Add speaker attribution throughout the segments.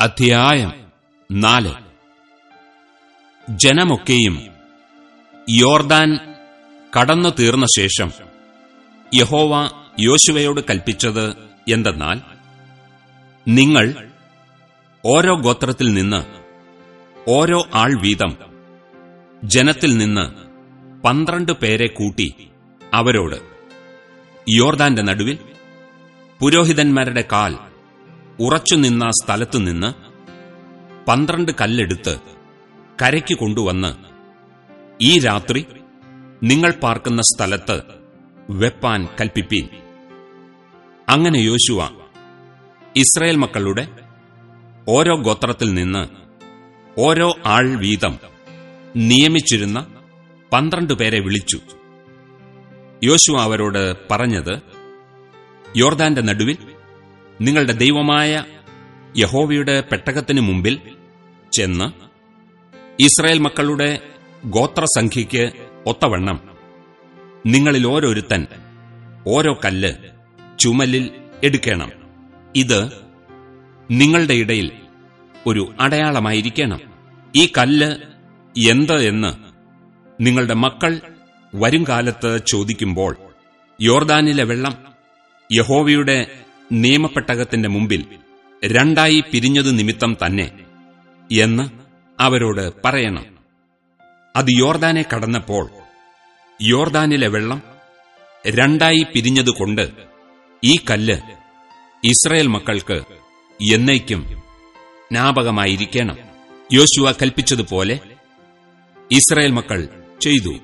Speaker 1: അധ്യായം നാല്. ജനമൊക്കെയും യോർദാൻ കടന്നു തീർന്ന ശേഷം യഹോവ യോശുവയോട് കൽപ്പിച്ചത് എന്തെന്നാൽ നിങ്ങൾ ഓരോ ഗോത്രത്തിൽ നിന്ന് ഓരോ ആൾ വീതം ജനത്തിൽ നിന്ന് പന്ത്രണ്ട് പേരെ കൂട്ടി അവരോട് യോർദാന്റെ നടുവിൽ പുരോഹിതന്മാരുടെ കാൽ ഉറച്ചുനിന്ന സ്ഥലത്തുനിന്ന് പന്ത്രണ്ട് കല്ലെടുത്ത് കരയ്ക്ക് കൊണ്ടുവന്ന് ഈ രാത്രി നിങ്ങൾ പാർക്കുന്ന സ്ഥലത്ത് വെപ്പാൻ കൽപ്പിപ്പീൻ. അങ്ങനെ യോശുവ ഇസ്രയേൽ മക്കളുടെ ഓരോ ഗോത്രത്തിൽ നിന്ന് ഓരോ ആൾ വീതം നിയമിച്ചിരുന്ന പന്ത്രണ്ട് പേരെ വിളിച്ചു. യോശുവ അവരോട് പറഞ്ഞത് യോർദാന്റെ നടുവിൽ നിങ്ങളുടെ ദൈവമായ യഹോവയുടെ പെട്ടകത്തിനു മുമ്പിൽ ചെന്ന് ഇസ്രായേൽ മക്കളുടെ ഗോത്രസംഖ്യയ്ക്ക് ഒത്തവണ്ണം നിങ്ങളിൽ ഓരോരുത്തൻ ഓരോ കല്ല് ചുമലിൽ എടുക്കണം. ഇത് നിങ്ങളുടെ ഇടയിൽ ഒരു അടയാളമായിരിക്കണം. ഈ കല്ല് എന്ത് എന്ന് നിങ്ങളുടെ മക്കൾ വരുംകാലത്ത് ചോദിക്കുമ്പോൾ യോർദാനിലെ വെള്ളം യഹോവയുടെ നിയമപ്പെട്ടകത്തിന്റെ മുമ്പിൽ രണ്ടായി പിരിഞ്ഞതു നിമിത്തം തന്നെ എന്ന് അവരോട് പറയണം. അത് യോർദാനെ കടന്നപ്പോൾ യോർദാനിലെ വെള്ളം രണ്ടായി പിരിഞ്ഞതുകൊണ്ട് ഈ കല്ല് ഇസ്രയേൽ മക്കൾക്ക് എന്നേക്കും ജ്ഞാപകമായിരിക്കണം. യോശുവ കൽപ്പിച്ചതുപോലെ ഇസ്രയേൽ മക്കൾ ചെയ്തു.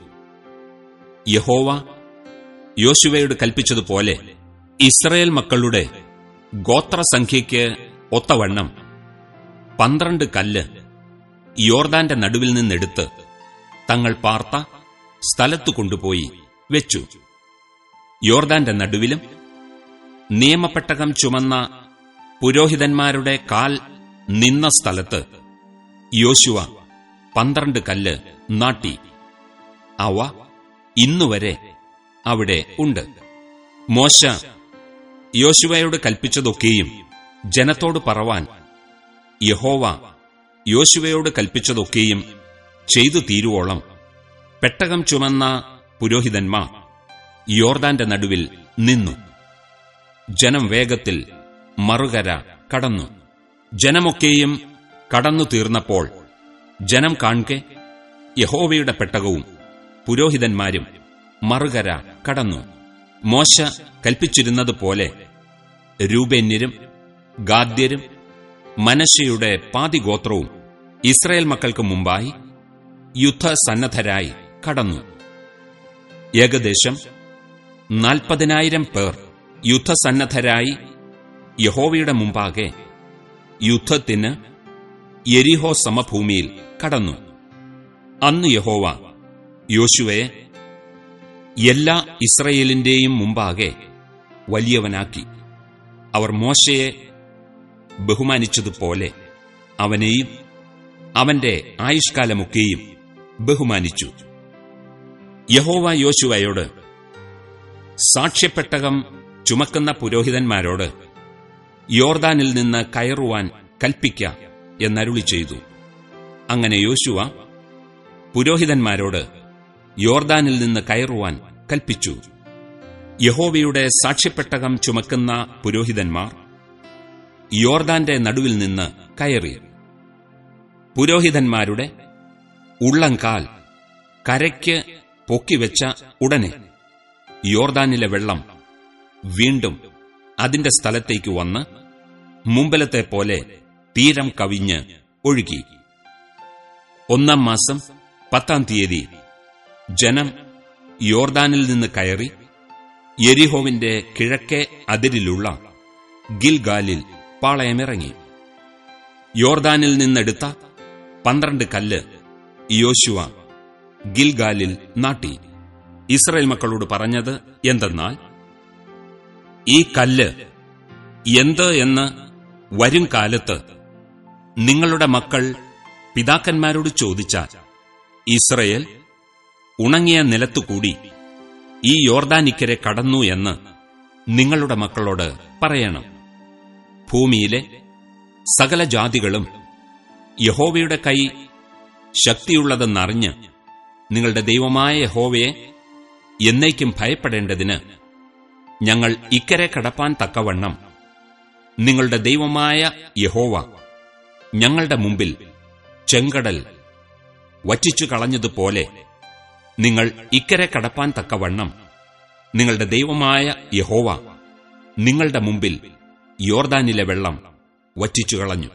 Speaker 1: യഹോവ യോശുവയോട് കൽപ്പിച്ചതുപോലെ ഇസ്രയേൽ മക്കളുടെ ഗോത്രസംഖ്യയ്ക്ക് ഒത്തവണ്ണം. പന്ത്രണ്ട് കല്ല് യോർദാന്റെ നടുവിൽ നിന്നെടുത്ത് തങ്ങൾ പാർത്ത സ്ഥലത്തു കൊണ്ടുപോയി വെച്ചു. യോർദാന്റെ നടുവിലും നിയമപ്പെട്ടകം ചുമന്ന പുരോഹിതന്മാരുടെ കാൽ നിന്ന സ്ഥലത്ത് യോശുവ പന്ത്രണ്ട് കല്ല് നാട്ടി. അവ ഇന്നുവരെ അവിടെ ഉണ്ട്. മോശ യോശുവയോട് കൽപ്പിച്ചതൊക്കെയും ജനത്തോട് പറവാൻ യഹോവ യോശുവയോട് കൽപ്പിച്ചതൊക്കെയും ചെയ്തു തീരുവോളം. പെട്ടകം ചുമന്ന പുരോഹിതന്മാർ യോർദാന്റെ നടുവിൽ നിന്നു. ജനം വേഗത്തിൽ മറുകര കടന്നു. ജനമൊക്കെയും കടന്നു തീർന്നപ്പോൾ ജനം കാൺകെ യഹോവയുടെ പെട്ടകവും പുരോഹിതന്മാരും മറുകര കടന്നു. മോശ കൽപ്പിച്ചിരുന്നതുപോലെ രൂപന്യരും ഗാദ്യരും മനശയുടെ പാതിഗോത്രവും ഇസ്രയേൽ മക്കൾക്ക് മുമ്പായി യുദ്ധസന്നദ്ധരായി കടന്നു. ഏകദേശം നാൽപ്പതിനായിരം പേർ യുദ്ധസന്നദ്ധരായി യഹോവയുടെ മുമ്പാകെ യുദ്ധത്തിന് എരിഹോ സമഭൂമിയിൽ കടന്നു. അന്ന് യഹോവ യോശുവയെ എല്ലാ ഇസ്രയേലിന്റെയും മുമ്പാകെ വലിയവനാക്കി. അവർ മോശയെ ബഹുമാനിച്ചതുപോലെ അവനെയും അവന്റെ ആയുഷ്കാലമൊക്കെയും ബഹുമാനിച്ചു. യഹോവ യോശുവയോട് സാക്ഷ്യപ്പെട്ടകം ചുമക്കുന്ന പുരോഹിതന്മാരോട് യോർദാനിൽ നിന്ന് കയറുവാൻ കൽപ്പിക്ക എന്നരുളി ചെയ്തു അങ്ങനെ യോശുവ പുരോഹിതന്മാരോട് യോർദാനിൽ നിന്ന് കയറുവാൻ കൽപ്പിച്ചു. യഹോവയുടെ സാക്ഷ്യപ്പെട്ടകം ചുമക്കുന്ന പുരോഹിതന്മാർ യോർദാന്റെ നടുവിൽ നിന്ന് കയറി. പുരോഹിതന്മാരുടെ ഉള്ളംകാൽ കരയ്ക്ക് പൊക്കിവെച്ച ഉടനെ യോർദാനിലെ വെള്ളം വീണ്ടും അതിന്റെ സ്ഥലത്തേക്ക് വന്ന് മുമ്പലത്തെ പോലെ തീരം കവിഞ്ഞ് ഒഴുകി. ഒന്നാം മാസം പത്താം തീയതി ജനം യോർദാനിൽ നിന്ന് കയറി യെരിഹോവിന്റെ കിഴക്കേ അതിരിലുള്ള ഗിൽഗാലിൽ പാളയമിറങ്ങി. യോർദാനിൽ നിന്നെടുത്ത പന്ത്രണ്ട് കല്ല് യോശുവ ഗിൽഗാലിൽ നാട്ടി. ഇസ്രയേൽ മക്കളോട് പറഞ്ഞത് എന്തെന്നാൽ ഈ കല്ല് എന്ത് എന്ന് വരും കാലത്ത് നിങ്ങളുടെ മക്കൾ പിതാക്കന്മാരോട് ചോദിച്ചാൽ ഇസ്രയേൽ ഉണങ്ങിയ നിലത്തുകൂടി ഈ യോർദാനിക്കരെ കടന്നു എന്ന് നിങ്ങളുടെ മക്കളോട് പറയണം. ഭൂമിയിലെ സകല ജാതികളും യഹോവയുടെ കൈ ശക്തിയുള്ളതെന്നറിഞ്ഞ് നിങ്ങളുടെ ദൈവമായ യഹോവയെ എന്നേക്കും ഭയപ്പെടേണ്ടതിന് ഞങ്ങൾ ഇക്കരെ കടപ്പാൻ തക്കവണ്ണം നിങ്ങളുടെ ദൈവമായ യഹോവ ഞങ്ങളുടെ മുമ്പിൽ ചെങ്കടൽ വറ്റിച്ചു കളഞ്ഞതുപോലെ നിങ്ങൾ ഇക്കരെ കടപ്പാൻ തക്കവണ്ണം നിങ്ങളുടെ ദൈവമായ യഹോവ നിങ്ങളുടെ മുമ്പിൽ യോർദാനിലെ വെള്ളം വറ്റിച്ചു കളഞ്ഞു